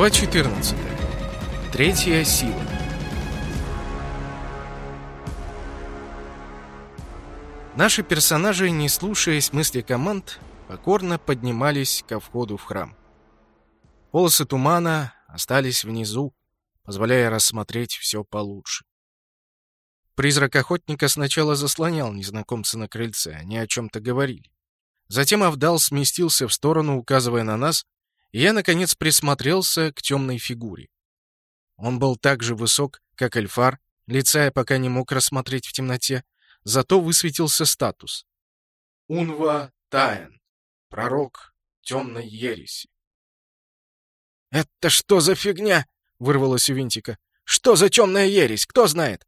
Глава 14. Третья сила. Наши персонажи, не слушаясь мысли команд, покорно поднимались ко входу в храм. Полосы тумана остались внизу, позволяя рассмотреть все получше. Призрак охотника сначала заслонял незнакомца на крыльце, они о чем-то говорили. Затем Авдал сместился в сторону, указывая на нас, я, наконец, присмотрелся к темной фигуре. Он был так же высок, как Эльфар, лица я пока не мог рассмотреть в темноте, зато высветился статус. Унва Таен, пророк темной ереси. «Это что за фигня?» — вырвалось у Винтика. «Что за темная ересь? Кто знает?»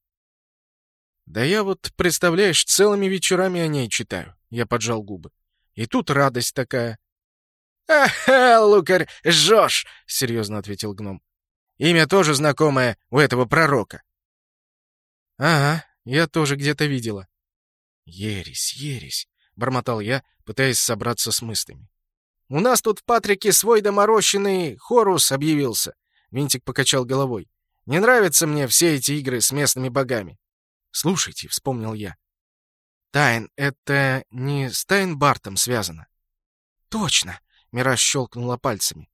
«Да я вот, представляешь, целыми вечерами о ней читаю», — я поджал губы. «И тут радость такая. «Ага, лукарь, жжешь!» — серьезно ответил гном. «Имя тоже знакомое у этого пророка». «Ага, я тоже где-то видела». «Ересь, ересь!» — бормотал я, пытаясь собраться с мыслями. «У нас тут в Патрике свой доморощенный Хорус объявился», — Винтик покачал головой. «Не нравятся мне все эти игры с местными богами». «Слушайте», — вспомнил я. «Тайн — это не с Тайнбартом связано?» «Точно!» Мира щелкнула пальцами.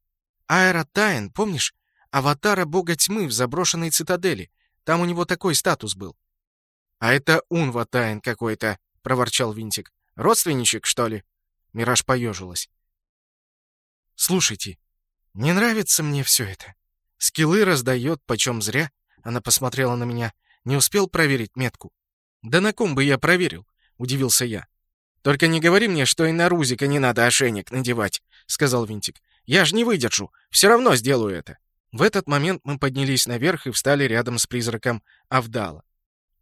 «Аэро Тайн, помнишь? Аватара бога тьмы в заброшенной цитадели. Там у него такой статус был». «А это Унва Тайн какой-то», — проворчал Винтик. «Родственничек, что ли?» Мираж поежилась. «Слушайте, не нравится мне все это. Скиллы раздает, почем зря». Она посмотрела на меня. Не успел проверить метку. «Да на ком бы я проверил?» — удивился я. «Только не говори мне, что и на Рузика не надо ошейник надевать», — сказал Винтик. «Я ж не выдержу. Все равно сделаю это». В этот момент мы поднялись наверх и встали рядом с призраком Авдала.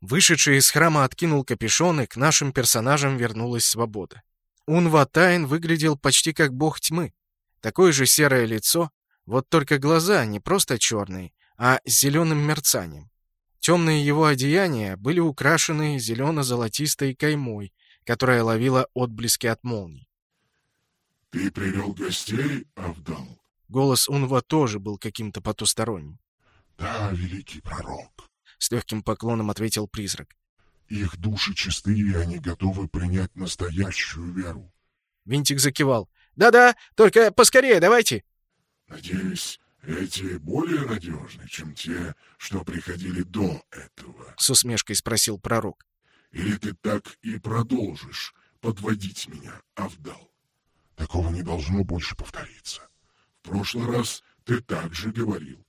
Вышедший из храма откинул капюшон, и к нашим персонажам вернулась свобода. Унватайн выглядел почти как бог тьмы. Такое же серое лицо, вот только глаза не просто черные, а с зеленым мерцанием. Темные его одеяния были украшены зелено-золотистой каймой, которая ловила отблески от молний. «Ты привел гостей, Авдал?» Голос Унва тоже был каким-то потусторонним. «Да, великий пророк», — с легким поклоном ответил призрак. «Их души чисты, и они готовы принять настоящую веру». Винтик закивал. «Да-да, только поскорее давайте». «Надеюсь, эти более надежны, чем те, что приходили до этого?» — с усмешкой спросил пророк. Или ты так и продолжишь подводить меня, Авдал? Такого не должно больше повториться. В прошлый раз ты так же говорил.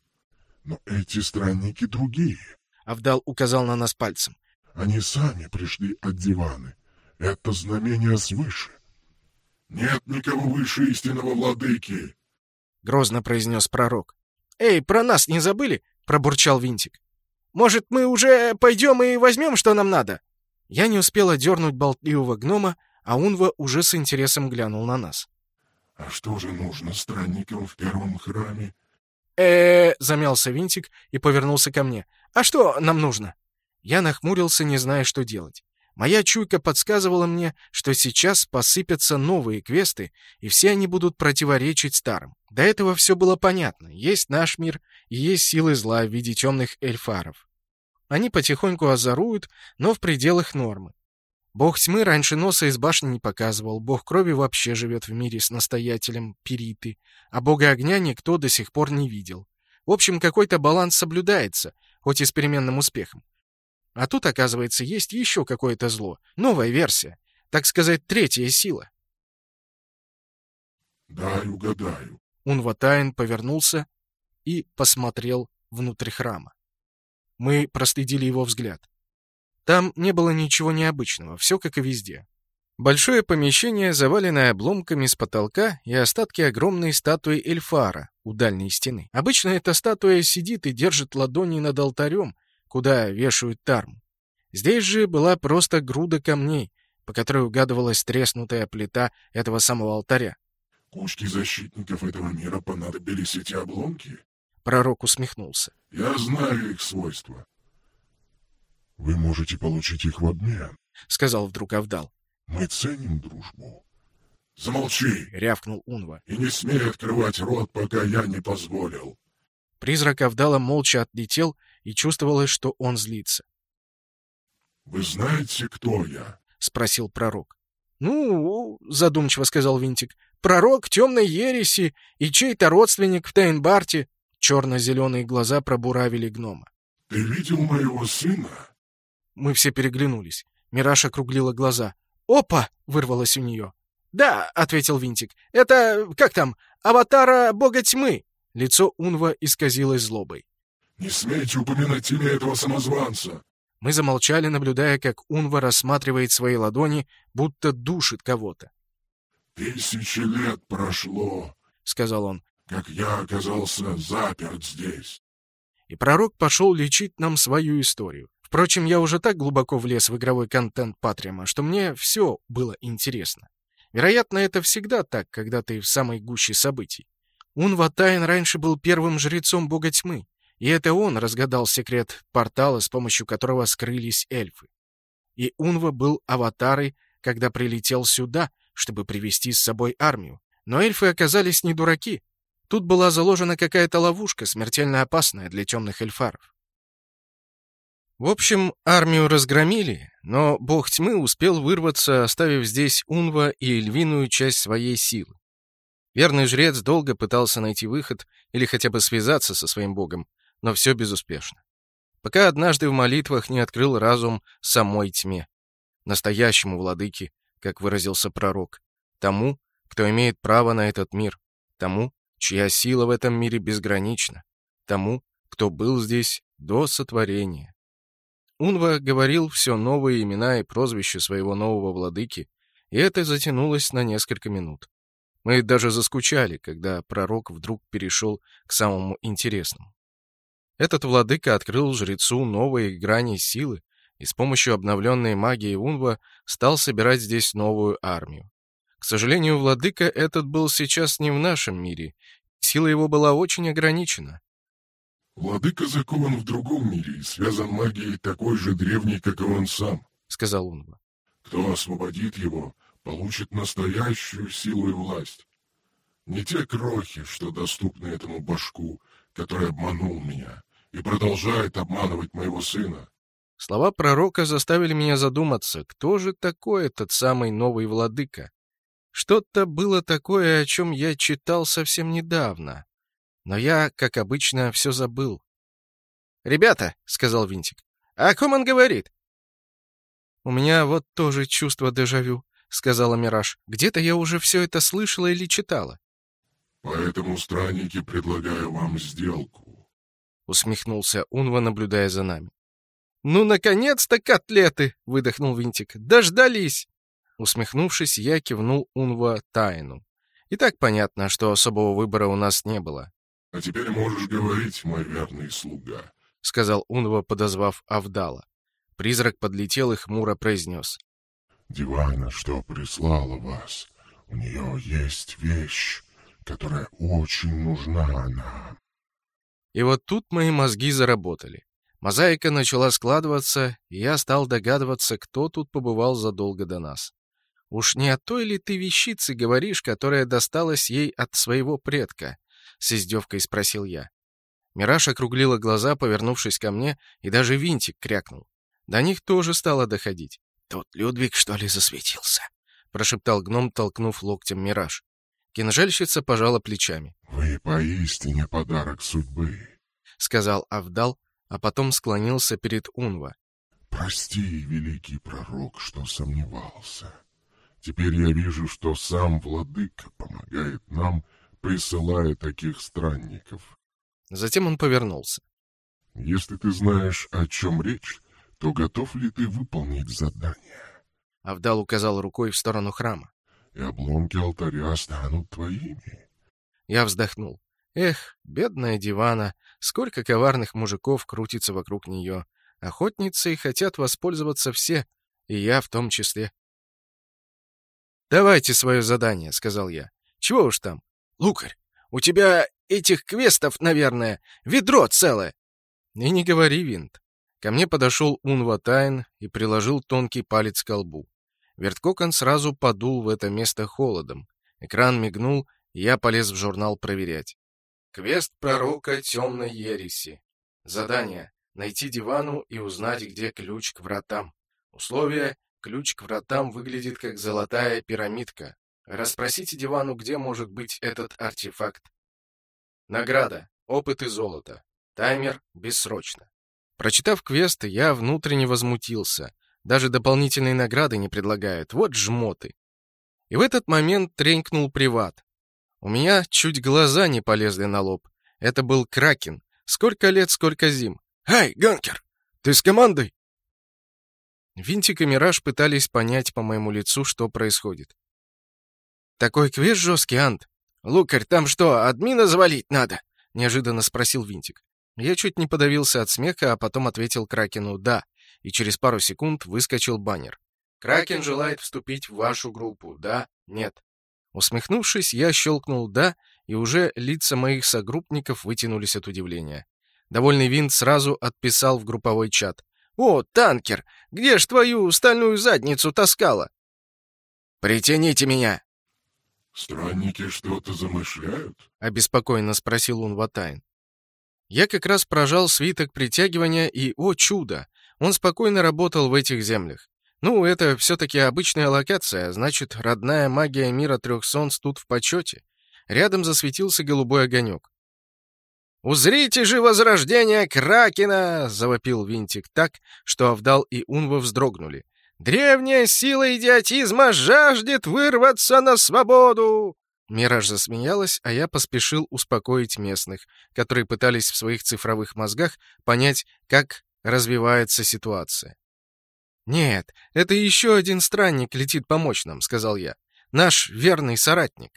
Но эти странники другие. Авдал указал на нас пальцем. Они сами пришли от диваны. Это знамение свыше. Нет никого выше истинного владыки. Грозно произнес пророк. Эй, про нас не забыли? Пробурчал Винтик. Может, мы уже пойдем и возьмем, что нам надо? Я не успел одернуть болтливого гнома, а Унва уже с интересом глянул на нас. «А что же нужно странникам в первом храме?» э замялся Винтик и повернулся ко мне. «А что нам нужно?» Я нахмурился, не зная, что делать. Моя чуйка подсказывала мне, что сейчас посыпятся новые квесты, и все они будут противоречить старым. До этого все было понятно. Есть наш мир, и есть силы зла в виде темных эльфаров. Они потихоньку озоруют, но в пределах нормы. Бог тьмы раньше носа из башни не показывал, бог крови вообще живет в мире с настоятелем Периты, а бога огня никто до сих пор не видел. В общем, какой-то баланс соблюдается, хоть и с переменным успехом. А тут, оказывается, есть еще какое-то зло, новая версия, так сказать, третья сила. «Дай угадаю». Унватайн повернулся и посмотрел внутрь храма. Мы проследили его взгляд. Там не было ничего необычного, все как и везде. Большое помещение, заваленное обломками с потолка и остатки огромной статуи Эльфара у дальней стены. Обычно эта статуя сидит и держит ладони над алтарем, куда вешают тарму. Здесь же была просто груда камней, по которой угадывалась треснутая плита этого самого алтаря. «Кучки защитников этого мира понадобились эти обломки?» Пророк усмехнулся. «Я знаю их свойства. Вы можете получить их в обмен», — сказал вдруг Авдал. «Мы ценим дружбу». «Замолчи!» — рявкнул Унва. «И не смей открывать рот, пока я не позволил. Призрак Авдала молча отлетел, и чувствовалось, что он злится. «Вы знаете, кто я?» — спросил пророк. «Ну, — задумчиво сказал Винтик, — пророк темной ереси и чей-то родственник в Тейнбарте». Черно-зеленые глаза пробуравили гнома. «Ты видел моего сына?» Мы все переглянулись. Мираж округлила глаза. «Опа!» — вырвалось у нее. «Да», — ответил Винтик. «Это, как там, аватара бога тьмы». Лицо Унва исказилось злобой. «Не смейте упоминать имя этого самозванца!» Мы замолчали, наблюдая, как Унва рассматривает свои ладони, будто душит кого-то. «Тысячи лет прошло», — сказал он, — «как я оказался заперт здесь». И пророк пошел лечить нам свою историю. Впрочем, я уже так глубоко влез в игровой контент Патриама, что мне все было интересно. Вероятно, это всегда так, когда ты в самой гуще событий. Унва Тайн раньше был первым жрецом бога тьмы, и это он разгадал секрет портала, с помощью которого скрылись эльфы. И Унва был аватарой, когда прилетел сюда, чтобы привести с собой армию. Но эльфы оказались не дураки. Тут была заложена какая-то ловушка, смертельно опасная для темных эльфаров. В общем, армию разгромили, но бог тьмы успел вырваться, оставив здесь Унва и львиную часть своей силы. Верный жрец долго пытался найти выход или хотя бы связаться со своим богом, но все безуспешно. Пока однажды в молитвах не открыл разум самой тьме, настоящему владыке, как выразился пророк, тому, кто имеет право на этот мир, тому, чья сила в этом мире безгранична, тому, кто был здесь до сотворения. Унва говорил все новые имена и прозвища своего нового владыки, и это затянулось на несколько минут. Мы даже заскучали, когда пророк вдруг перешел к самому интересному. Этот владыка открыл жрецу новые грани силы и с помощью обновленной магии Унва стал собирать здесь новую армию. К сожалению, владыка этот был сейчас не в нашем мире. Сила его была очень ограничена. «Владыка закован в другом мире и связан магией такой же древней, как и он сам», — сказал Унва. «Кто освободит его, получит настоящую силу и власть. Не те крохи, что доступны этому башку, который обманул меня и продолжает обманывать моего сына. Слова пророка заставили меня задуматься, кто же такой этот самый новый владыка. Что-то было такое, о чем я читал совсем недавно. Но я, как обычно, все забыл. «Ребята», — сказал Винтик, — «о ком он говорит?» «У меня вот тоже чувство дежавю», — сказала Мираж. «Где-то я уже все это слышала или читала». «Поэтому, странники, предлагаю вам сделку», — усмехнулся Унва, наблюдая за нами. «Ну, наконец-то котлеты!» — выдохнул Винтик. «Дождались!» Усмехнувшись, я кивнул Унва тайну. И так понятно, что особого выбора у нас не было. «А теперь можешь говорить, мой верный слуга», — сказал Унва, подозвав Авдала. Призрак подлетел и хмуро произнес. «Дивана, что прислала вас, у нее есть вещь, которая очень нужна нам». И вот тут мои мозги заработали. Мозаика начала складываться, и я стал догадываться, кто тут побывал задолго до нас. Уж не о той ли ты вещице говоришь, которая досталась ей от своего предка? — с издевкой спросил я. Мираж округлила глаза, повернувшись ко мне, и даже винтик крякнул. До них тоже стало доходить. «Тут Людвиг, что ли, засветился?» — прошептал гном, толкнув локтем Мираж. Кинжальщица пожала плечами. «Вы поистине подарок судьбы», — сказал Авдал, а потом склонился перед Унва. «Прости, великий пророк, что сомневался. Теперь я вижу, что сам владыка помогает нам присылая таких странников. Затем он повернулся. Если ты знаешь, о чем речь, то готов ли ты выполнить задание? Авдал указал рукой в сторону храма. И обломки алтаря станут твоими. Я вздохнул. Эх, бедная дивана, сколько коварных мужиков крутится вокруг нее. Охотницы хотят воспользоваться все, и я в том числе. «Давайте свое задание», — сказал я. «Чего уж там? «Лукарь, у тебя этих квестов, наверное, ведро целое!» И не говори, Винт. Ко мне подошел Унватайн и приложил тонкий палец к колбу. Верткокон сразу подул в это место холодом. Экран мигнул, и я полез в журнал проверять. Квест пророка темной ереси. Задание. Найти дивану и узнать, где ключ к вратам. Условие. Ключ к вратам выглядит как золотая пирамидка. Расспросите дивану, где может быть этот артефакт. Награда. Опыт и золото. Таймер бессрочно. Прочитав квест, я внутренне возмутился. Даже дополнительные награды не предлагают. Вот жмоты. И в этот момент тренькнул приват. У меня чуть глаза не полезли на лоб. Это был Кракен. Сколько лет, сколько зим. «Эй, Ганкер, ты с командой?» Винтик и Мираж пытались понять по моему лицу, что происходит. «Такой квест жесткий, Ант. Лукарь, там что, админа завалить надо?» — неожиданно спросил Винтик. Я чуть не подавился от смеха, а потом ответил Кракену «да», и через пару секунд выскочил баннер. «Кракен желает вступить в вашу группу. Да? Нет?» Усмехнувшись, я щелкнул «да», и уже лица моих согруппников вытянулись от удивления. Довольный винт сразу отписал в групповой чат. «О, танкер! Где ж твою стальную задницу таскала?» «Притяните меня!» «Странники что-то замышляют?» — обеспокоенно спросил он Ватайн. Я как раз прожал свиток притягивания, и, о чудо, он спокойно работал в этих землях. Ну, это все-таки обычная локация, значит, родная магия мира трех солнц тут в почете. Рядом засветился голубой огонек. «Узрите же возрождение Кракена!» — завопил Винтик так, что Авдал и Унва вздрогнули. «Древняя сила идиотизма жаждет вырваться на свободу!» Мираж засмеялась, а я поспешил успокоить местных, которые пытались в своих цифровых мозгах понять, как развивается ситуация. «Нет, это еще один странник летит помочь нам», — сказал я. «Наш верный соратник».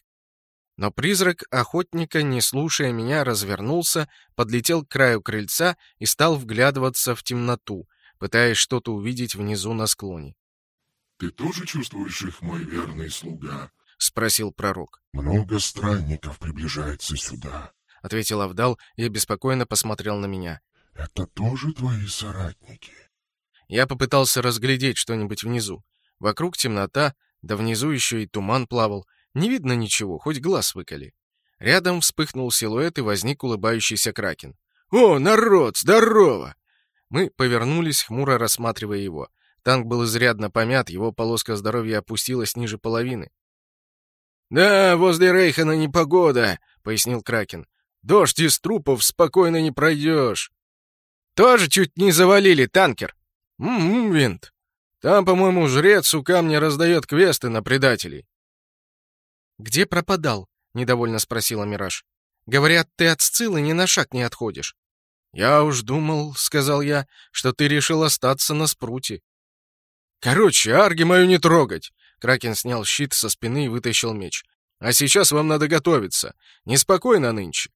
Но призрак охотника, не слушая меня, развернулся, подлетел к краю крыльца и стал вглядываться в темноту, пытаясь что-то увидеть внизу на склоне. «Ты тоже чувствуешь их, мой верный слуга?» — спросил пророк. «Много странников приближается сюда», — ответил Авдал и беспокойно посмотрел на меня. «Это тоже твои соратники?» Я попытался разглядеть что-нибудь внизу. Вокруг темнота, да внизу еще и туман плавал. Не видно ничего, хоть глаз выколи. Рядом вспыхнул силуэт и возник улыбающийся кракен. «О, народ, здорово!» Мы повернулись, хмуро рассматривая его. Танк был изрядно помят, его полоска здоровья опустилась ниже половины. «Да, возле Рейхана непогода», — пояснил Кракен. «Дождь из трупов спокойно не пройдешь». «Тоже чуть не завалили танкер», «М-м, Винт. Там, по-моему, жрец у камня раздает квесты на предателей». «Где пропадал?» — недовольно спросила Мираж. «Говорят, ты от Сцилы ни на шаг не отходишь». «Я уж думал, — сказал я, — что ты решил остаться на спруте». «Короче, арги мою не трогать!» Кракен снял щит со спины и вытащил меч. «А сейчас вам надо готовиться. Неспокойно нынче».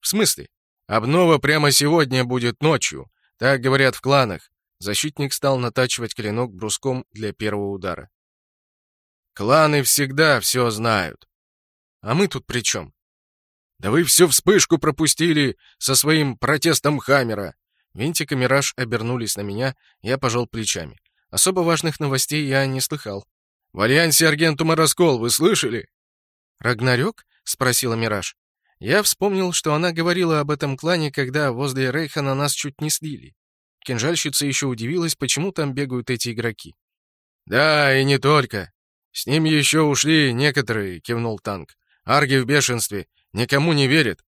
«В смысле?» «Обнова прямо сегодня будет ночью. Так говорят в кланах. Защитник стал натачивать клинок бруском для первого удара. «Кланы всегда все знают. А мы тут при чем?» «Да вы всю вспышку пропустили со своим протестом Хаммера!» Винтик и Мираж обернулись на меня, я пожал плечами. Особо важных новостей я не слыхал. «В Альянсе Аргентум и Раскол, вы слышали?» «Рагнарёк?» — спросила Мираж. Я вспомнил, что она говорила об этом клане, когда возле Рейхана нас чуть не слили. Кинжальщица еще удивилась, почему там бегают эти игроки. «Да, и не только. С ним еще ушли некоторые», — кивнул танк. «Арги в бешенстве. Никому не верит».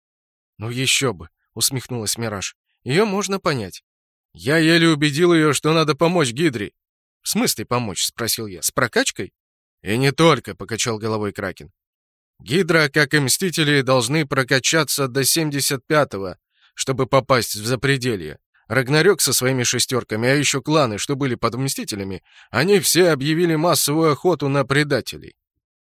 «Ну еще бы», — усмехнулась Мираж. «Ее можно понять». «Я еле убедил ее, что надо помочь Гидре». «В смысле помочь?» — спросил я. «С прокачкой?» «И не только», — покачал головой Кракен. «Гидра, как и Мстители, должны прокачаться до 75-го, чтобы попасть в запределье. Рагнарёк со своими шестерками, а еще кланы, что были под Мстителями, они все объявили массовую охоту на предателей.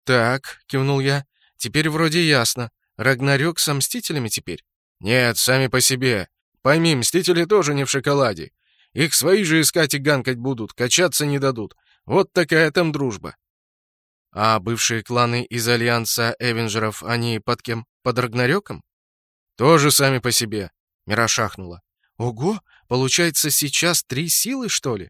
«Так», — кивнул я, — «теперь вроде ясно. Рагнарёк со Мстителями теперь?» «Нет, сами по себе. Пойми, Мстители тоже не в шоколаде. Их свои же искать и ганкать будут, качаться не дадут. Вот такая там дружба». «А бывшие кланы из Альянса Эвенджеров, они под кем? Под Рагнарёком?» «Тоже сами по себе», — Мира шахнула. «Ого! Получается, сейчас три силы, что ли?»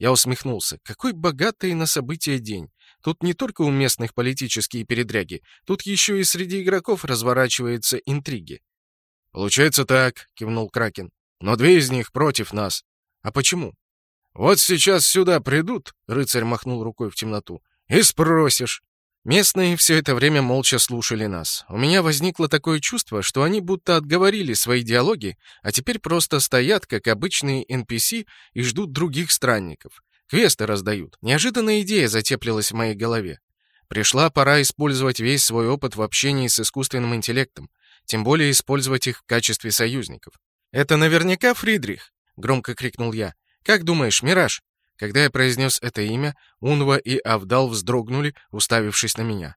Я усмехнулся. Какой богатый на события день. Тут не только у местных политические передряги, тут еще и среди игроков разворачиваются интриги. «Получается так», — кивнул Кракен. «Но две из них против нас. А почему?» «Вот сейчас сюда придут», — рыцарь махнул рукой в темноту, — «и спросишь». Местные все это время молча слушали нас. У меня возникло такое чувство, что они будто отговорили свои диалоги, а теперь просто стоят, как обычные NPC, и ждут других странников. Квесты раздают. Неожиданная идея затеплилась в моей голове. Пришла пора использовать весь свой опыт в общении с искусственным интеллектом, тем более использовать их в качестве союзников. «Это наверняка Фридрих!» — громко крикнул я. «Как думаешь, Мираж?» Когда я произнес это имя, Унва и Авдал вздрогнули, уставившись на меня.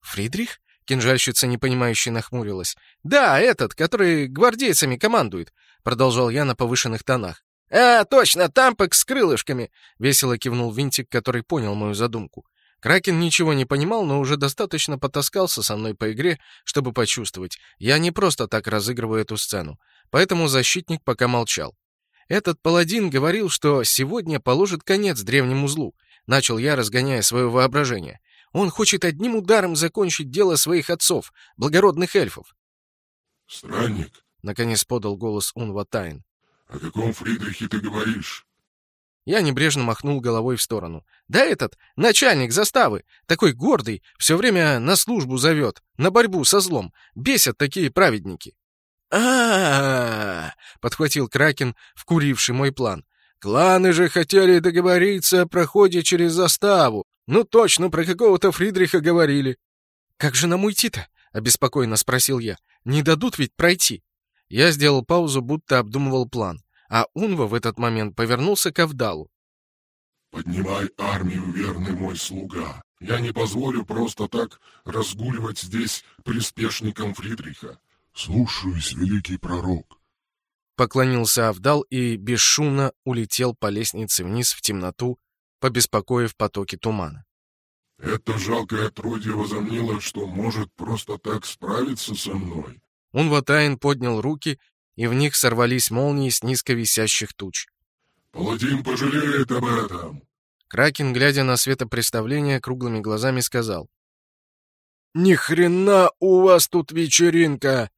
«Фридрих?» — кинжальщица непонимающе нахмурилась. «Да, этот, который гвардейцами командует», — продолжал я на повышенных тонах. «А, точно, тампок с крылышками!» — весело кивнул Винтик, который понял мою задумку. Кракен ничего не понимал, но уже достаточно потаскался со мной по игре, чтобы почувствовать. Я не просто так разыгрываю эту сцену. Поэтому защитник пока молчал. Этот паладин говорил, что сегодня положит конец древнему злу. Начал я, разгоняя свое воображение. Он хочет одним ударом закончить дело своих отцов, благородных эльфов. «Странник», — наконец подал голос Унватайн. «О каком Фридрихе ты говоришь?» Я небрежно махнул головой в сторону. «Да этот, начальник заставы, такой гордый, все время на службу зовет, на борьбу со злом. Бесят такие праведники» а, подхватил Кракен, вкуривший мой план. «Кланы же хотели договориться о проходе через заставу. Ну точно, про какого-то Фридриха говорили». «Как же нам уйти-то?» — обеспокоенно спросил я. «Не дадут ведь пройти?» Я сделал паузу, будто обдумывал план, а Унва в этот момент повернулся к Авдалу. «Поднимай армию, верный мой слуга. Я не позволю просто так разгуливать здесь приспешникам Фридриха. «Слушаюсь, великий пророк!» Поклонился Авдал и бесшумно улетел по лестнице вниз в темноту, побеспокоив потоки тумана. «Это жалкое отродье возомнило, что может просто так справиться со мной». Унватайн поднял руки, и в них сорвались молнии с низко висящих туч. «Паладин пожалеет об этом!» Кракен, глядя на светопреставление, круглыми глазами сказал. «Ни хрена у вас тут вечеринка!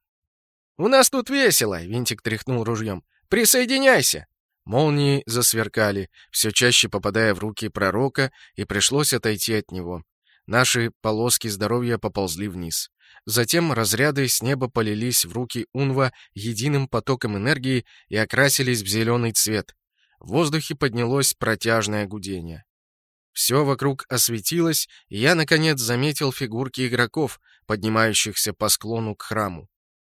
«У нас тут весело!» — Винтик тряхнул ружьем. «Присоединяйся!» Молнии засверкали, все чаще попадая в руки пророка, и пришлось отойти от него. Наши полоски здоровья поползли вниз. Затем разряды с неба полились в руки Унва единым потоком энергии и окрасились в зеленый цвет. В воздухе поднялось протяжное гудение. Все вокруг осветилось, и я, наконец, заметил фигурки игроков, поднимающихся по склону к храму.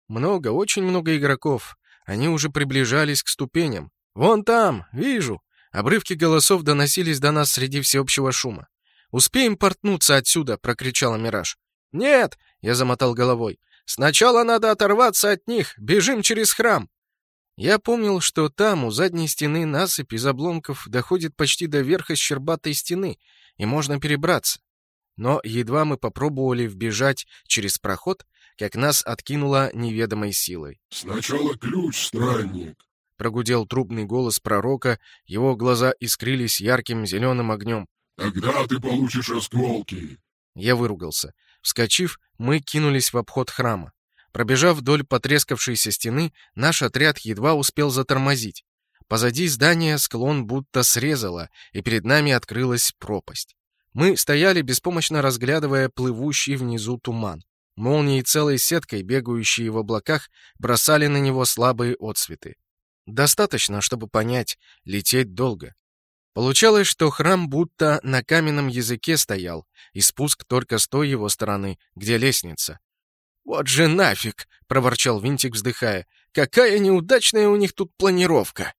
Много, очень много игроков. Они уже приближались к ступеням. «Вон там! Вижу!» Обрывки голосов доносились до нас среди всеобщего шума. «Успеем портнуться отсюда!» — прокричала Мираж. «Нет!» — я замотал головой. «Сначала надо оторваться от них! Бежим через храм!» Я помнил, что там, у задней стены, насыпь из обломков доходит почти до верха щербатой стены, и можно перебраться. Но едва мы попробовали вбежать через проход, как нас откинуло неведомой силой. «Сначала ключ, странник!» Прогудел трубный голос пророка, его глаза искрились ярким зеленым огнем. «Тогда ты получишь осколки!» Я выругался. Вскочив, мы кинулись в обход храма. Пробежав вдоль потрескавшейся стены, наш отряд едва успел затормозить. Позади здания склон будто срезало, и перед нами открылась пропасть. Мы стояли, беспомощно разглядывая плывущий внизу туман. Молнии целой сеткой, бегающие в облаках, бросали на него слабые отсветы. Достаточно, чтобы понять, лететь долго. Получалось, что храм будто на каменном языке стоял, и спуск только с той его стороны, где лестница. «Вот же нафиг!» — проворчал Винтик, вздыхая. «Какая неудачная у них тут планировка!»